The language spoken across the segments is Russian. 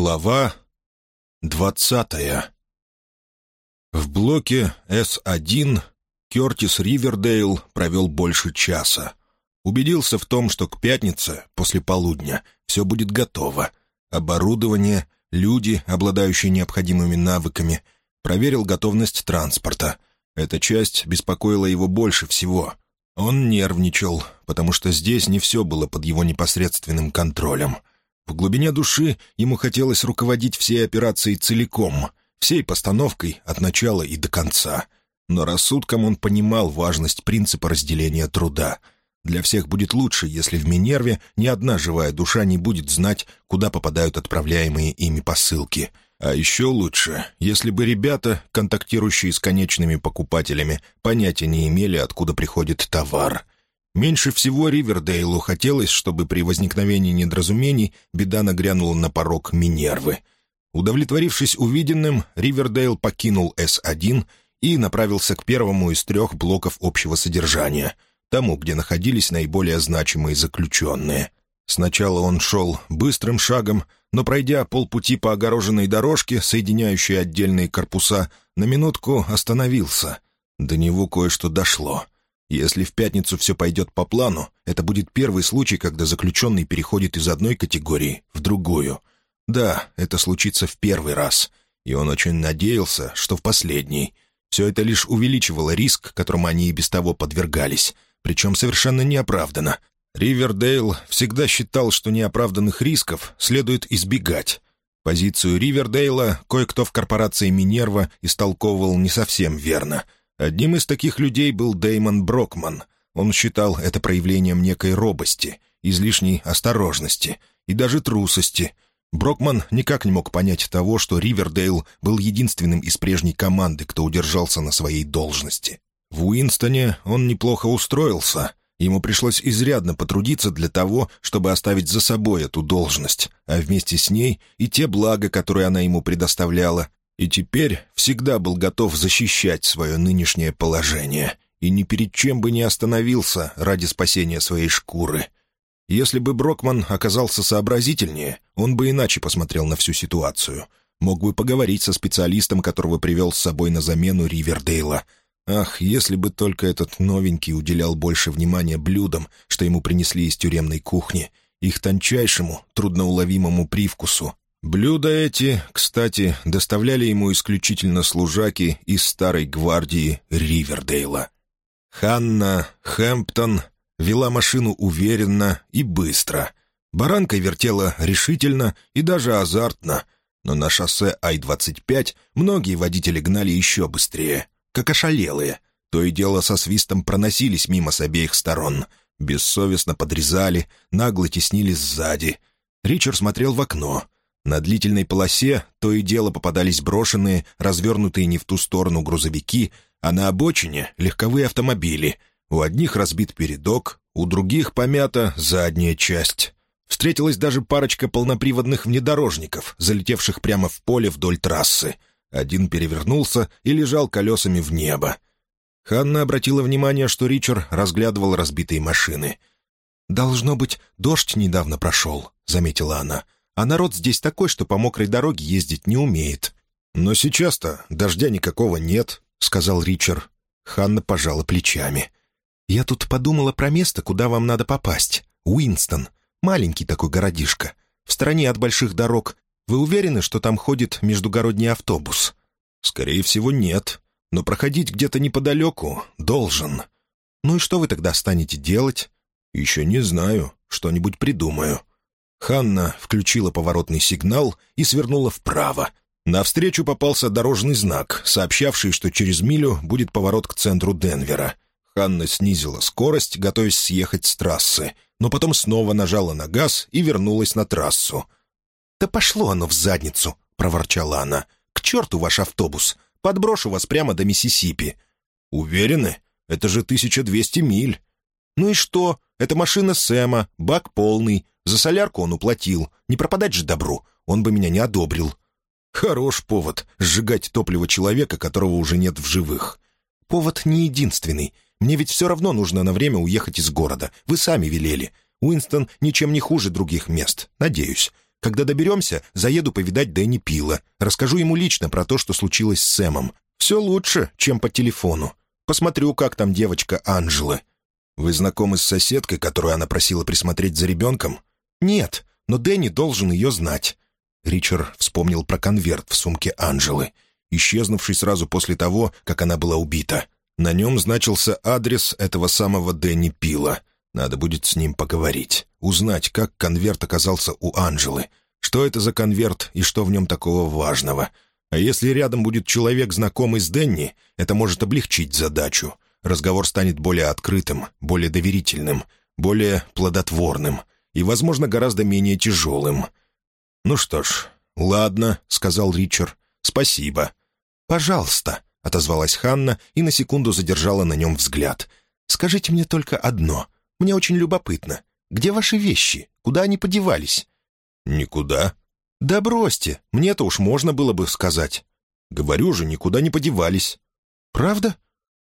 Глава двадцатая В блоке С-1 Кертис Ривердейл провел больше часа. Убедился в том, что к пятнице, после полудня, все будет готово. Оборудование, люди, обладающие необходимыми навыками. Проверил готовность транспорта. Эта часть беспокоила его больше всего. Он нервничал, потому что здесь не все было под его непосредственным контролем — в глубине души ему хотелось руководить всей операцией целиком, всей постановкой от начала и до конца. Но рассудком он понимал важность принципа разделения труда. Для всех будет лучше, если в Минерве ни одна живая душа не будет знать, куда попадают отправляемые ими посылки. А еще лучше, если бы ребята, контактирующие с конечными покупателями, понятия не имели, откуда приходит товар — Меньше всего Ривердейлу хотелось, чтобы при возникновении недоразумений беда нагрянула на порог Минервы. Удовлетворившись увиденным, Ривердейл покинул С-1 и направился к первому из трех блоков общего содержания, тому, где находились наиболее значимые заключенные. Сначала он шел быстрым шагом, но, пройдя полпути по огороженной дорожке, соединяющей отдельные корпуса, на минутку остановился. До него кое-что дошло — если в пятницу все пойдет по плану, это будет первый случай, когда заключенный переходит из одной категории в другую. Да, это случится в первый раз, и он очень надеялся, что в последний. Все это лишь увеличивало риск, которому они и без того подвергались, причем совершенно неоправданно. Ривердейл всегда считал, что неоправданных рисков следует избегать. Позицию Ривердейла кое-кто в корпорации «Минерва» истолковывал не совсем верно — Одним из таких людей был Дэймон Брокман. Он считал это проявлением некой робости, излишней осторожности и даже трусости. Брокман никак не мог понять того, что Ривердейл был единственным из прежней команды, кто удержался на своей должности. В Уинстоне он неплохо устроился. Ему пришлось изрядно потрудиться для того, чтобы оставить за собой эту должность, а вместе с ней и те блага, которые она ему предоставляла, и теперь всегда был готов защищать свое нынешнее положение и ни перед чем бы не остановился ради спасения своей шкуры. Если бы Брокман оказался сообразительнее, он бы иначе посмотрел на всю ситуацию. Мог бы поговорить со специалистом, которого привел с собой на замену Ривердейла. Ах, если бы только этот новенький уделял больше внимания блюдам, что ему принесли из тюремной кухни, их тончайшему, трудноуловимому привкусу, Блюда эти, кстати, доставляли ему исключительно служаки из старой гвардии Ривердейла. Ханна Хэмптон вела машину уверенно и быстро. Баранкой вертела решительно и даже азартно, но на шоссе Ай-25 многие водители гнали еще быстрее, как ошалелые. То и дело со свистом проносились мимо с обеих сторон, бессовестно подрезали, нагло теснили сзади. Ричард смотрел в окно — на длительной полосе то и дело попадались брошенные, развернутые не в ту сторону грузовики, а на обочине — легковые автомобили. У одних разбит передок, у других помята задняя часть. Встретилась даже парочка полноприводных внедорожников, залетевших прямо в поле вдоль трассы. Один перевернулся и лежал колесами в небо. Ханна обратила внимание, что Ричард разглядывал разбитые машины. «Должно быть, дождь недавно прошел», — заметила она. — а народ здесь такой, что по мокрой дороге ездить не умеет». «Но сейчас-то дождя никакого нет», — сказал Ричард. Ханна пожала плечами. «Я тут подумала про место, куда вам надо попасть. Уинстон. Маленький такой городишко. В стороне от больших дорог. Вы уверены, что там ходит междугородний автобус?» «Скорее всего, нет. Но проходить где-то неподалеку должен». «Ну и что вы тогда станете делать?» «Еще не знаю. Что-нибудь придумаю». Ханна включила поворотный сигнал и свернула вправо. Навстречу попался дорожный знак, сообщавший, что через милю будет поворот к центру Денвера. Ханна снизила скорость, готовясь съехать с трассы, но потом снова нажала на газ и вернулась на трассу. «Да пошло оно в задницу!» — проворчала она. «К черту ваш автобус! Подброшу вас прямо до Миссисипи!» «Уверены? Это же 1200 миль!» «Ну и что? Это машина Сэма, бак полный. За солярку он уплатил. Не пропадать же добру. Он бы меня не одобрил». «Хорош повод — сжигать топливо человека, которого уже нет в живых». «Повод не единственный. Мне ведь все равно нужно на время уехать из города. Вы сами велели. Уинстон ничем не хуже других мест, надеюсь. Когда доберемся, заеду повидать Дэнни Пила. Расскажу ему лично про то, что случилось с Сэмом. Все лучше, чем по телефону. Посмотрю, как там девочка Анжелы. Вы знакомы с соседкой, которую она просила присмотреть за ребенком? Нет, но Дэнни должен ее знать. Ричард вспомнил про конверт в сумке Анжелы, исчезнувший сразу после того, как она была убита. На нем значился адрес этого самого Дэнни Пила. Надо будет с ним поговорить, узнать, как конверт оказался у Анжелы. Что это за конверт и что в нем такого важного? А если рядом будет человек, знакомый с Дэнни, это может облегчить задачу — разговор станет более открытым, более доверительным, более плодотворным и, возможно, гораздо менее тяжелым. «Ну что ж, ладно», — сказал Ричард. «Спасибо». «Пожалуйста», — отозвалась Ханна и на секунду задержала на нем взгляд. «Скажите мне только одно. Мне очень любопытно. Где ваши вещи? Куда они подевались?» «Никуда». «Да бросьте, мне-то уж можно было бы сказать». «Говорю же, никуда не подевались». «Правда?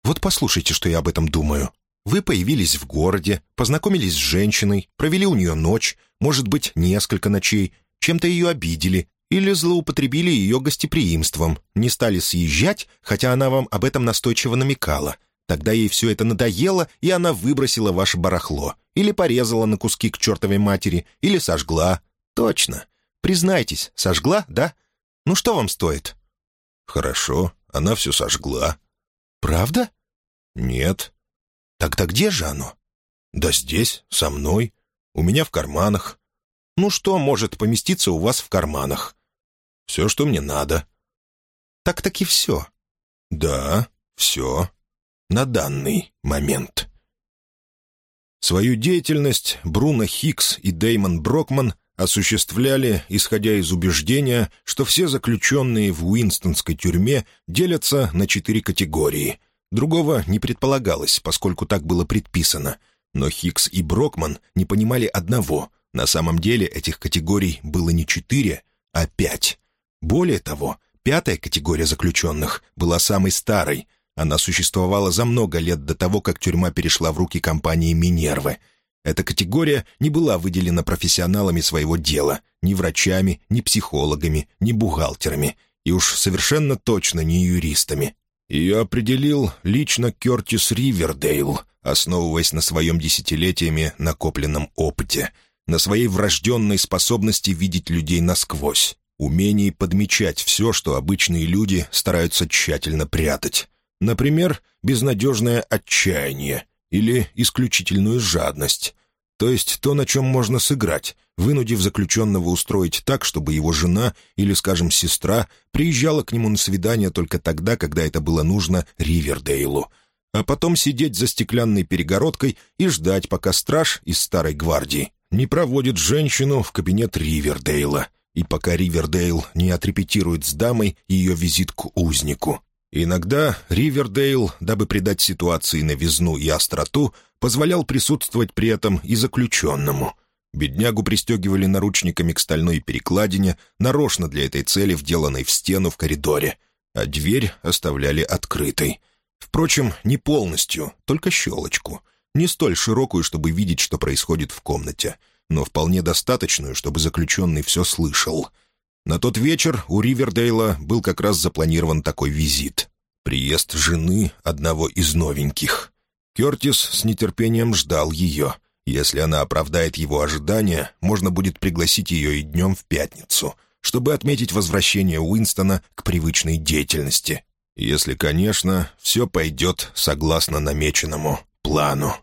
Вот послушайте, что я об этом думаю. Вы появились в городе, познакомились с женщиной, провели у нее ночь, может быть, несколько ночей, чем-то ее обидели или злоупотребили ее гостеприимством, не стали съезжать, хотя она вам об этом настойчиво намекала. Тогда ей все это надоело, и она выбросила ваше барахло. Или порезала на куски к чертовой матери, или сожгла. Точно. Признайтесь, сожгла, да? Ну что вам стоит? Хорошо, она все сожгла, «Правда?» «Нет». «Тогда где же оно?» «Да здесь, со мной. У меня в карманах». «Ну что может поместиться у вас в карманах?» «Все, что мне надо». «Так-таки все». «Да, все. На данный момент». Свою деятельность Бруно Хикс и Деймон Брокман осуществляли, исходя из убеждения, что все заключенные в Уинстонской тюрьме делятся на четыре категории. Другого не предполагалось, поскольку так было предписано. Но Хикс и Брокман не понимали одного. На самом деле этих категорий было не четыре, а пять. Более того, пятая категория заключенных была самой старой. Она существовала за много лет до того, как тюрьма перешла в руки компании «Минервы», эта категория не была выделена профессионалами своего дела, ни врачами, ни психологами, ни бухгалтерами, и уж совершенно точно не юристами. Ее определил лично Кертис Ривердейл, основываясь на своем десятилетиями накопленном опыте, на своей врожденной способности видеть людей насквозь, умении подмечать все, что обычные люди стараются тщательно прятать. Например, безнадежное отчаяние, или исключительную жадность. То есть то, на чем можно сыграть, вынудив заключенного устроить так, чтобы его жена или, скажем, сестра приезжала к нему на свидание только тогда, когда это было нужно Ривердейлу, а потом сидеть за стеклянной перегородкой и ждать, пока страж из Старой Гвардии не проводит женщину в кабинет Ривердейла, и пока Ривердейл не отрепетирует с дамой ее визит к узнику. Иногда Ривердейл, дабы придать ситуации новизну и остроту, позволял присутствовать при этом и заключенному. Беднягу пристегивали наручниками к стальной перекладине, нарочно для этой цели вделанной в стену в коридоре, а дверь оставляли открытой. Впрочем, не полностью, только щелочку. Не столь широкую, чтобы видеть, что происходит в комнате, но вполне достаточную, чтобы заключенный все слышал — на тот вечер у Ривердейла был как раз запланирован такой визит. Приезд жены одного из новеньких. Кертис с нетерпением ждал ее. Если она оправдает его ожидания, можно будет пригласить ее и днем в пятницу, чтобы отметить возвращение Уинстона к привычной деятельности. Если, конечно, все пойдет согласно намеченному плану.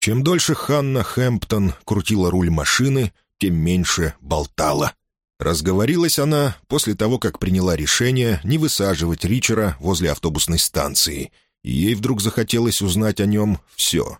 Чем дольше Ханна Хэмптон крутила руль машины, тем меньше болтала. Разговорилась она после того, как приняла решение не высаживать Ричера возле автобусной станции, и ей вдруг захотелось узнать о нем все.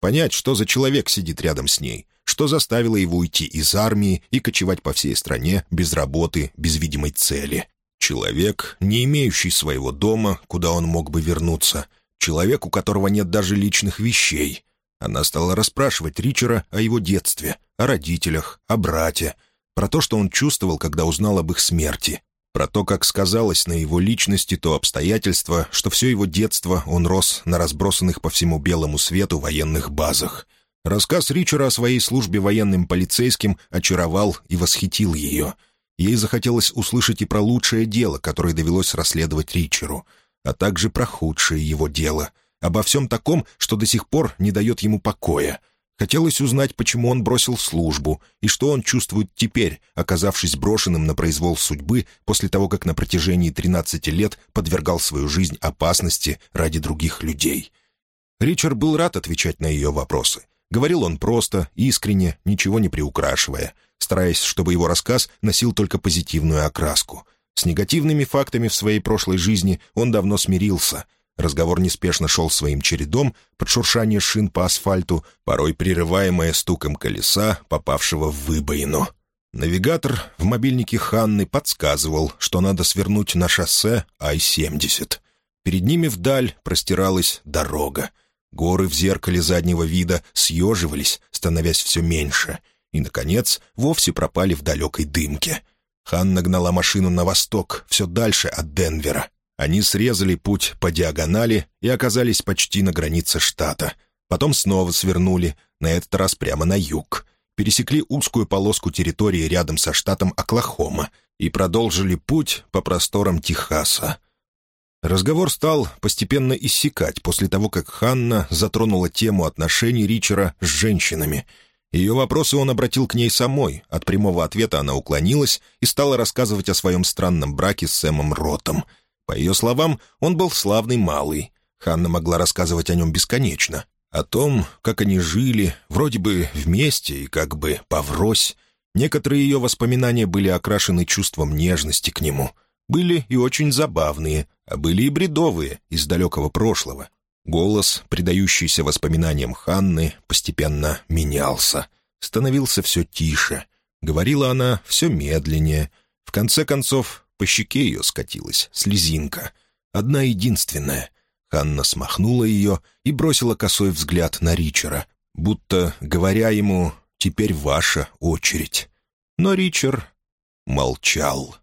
Понять, что за человек сидит рядом с ней, что заставило его уйти из армии и кочевать по всей стране без работы, без видимой цели. Человек, не имеющий своего дома, куда он мог бы вернуться. Человек, у которого нет даже личных вещей. Она стала расспрашивать Ричера о его детстве, о родителях, о брате, про то, что он чувствовал, когда узнал об их смерти, про то, как сказалось на его личности то обстоятельство, что все его детство он рос на разбросанных по всему белому свету военных базах. Рассказ Ричера о своей службе военным полицейским очаровал и восхитил ее. Ей захотелось услышать и про лучшее дело, которое довелось расследовать Ричеру, а также про худшее его дело, обо всем таком, что до сих пор не дает ему покоя. Хотелось узнать, почему он бросил службу и что он чувствует теперь, оказавшись брошенным на произвол судьбы после того, как на протяжении 13 лет подвергал свою жизнь опасности ради других людей. Ричард был рад отвечать на ее вопросы. Говорил он просто, искренне, ничего не приукрашивая, стараясь, чтобы его рассказ носил только позитивную окраску. С негативными фактами в своей прошлой жизни он давно смирился. Разговор неспешно шел своим чередом под шуршание шин по асфальту, порой прерываемое стуком колеса, попавшего в выбоину. Навигатор в мобильнике Ханны подсказывал, что надо свернуть на шоссе Ай-70. Перед ними вдаль простиралась дорога. Горы в зеркале заднего вида съеживались, становясь все меньше, и, наконец, вовсе пропали в далекой дымке. Ханна гнала машину на восток, все дальше от Денвера. Они срезали путь по диагонали и оказались почти на границе штата. Потом снова свернули, на этот раз прямо на юг. Пересекли узкую полоску территории рядом со штатом Оклахома и продолжили путь по просторам Техаса. Разговор стал постепенно иссякать после того, как Ханна затронула тему отношений Ричера с женщинами. Ее вопросы он обратил к ней самой, от прямого ответа она уклонилась и стала рассказывать о своем странном браке с Сэмом Ротом. По ее словам, он был славный малый. Ханна могла рассказывать о нем бесконечно. О том, как они жили, вроде бы вместе и как бы поврось. Некоторые ее воспоминания были окрашены чувством нежности к нему. Были и очень забавные, а были и бредовые из далекого прошлого. Голос, придающийся воспоминаниям Ханны, постепенно менялся. Становился все тише. Говорила она все медленнее. В конце концов, по щеке ее скатилась слезинка. Одна единственная. Ханна смахнула ее и бросила косой взгляд на Ричера, будто говоря ему «теперь ваша очередь». Но Ричер молчал.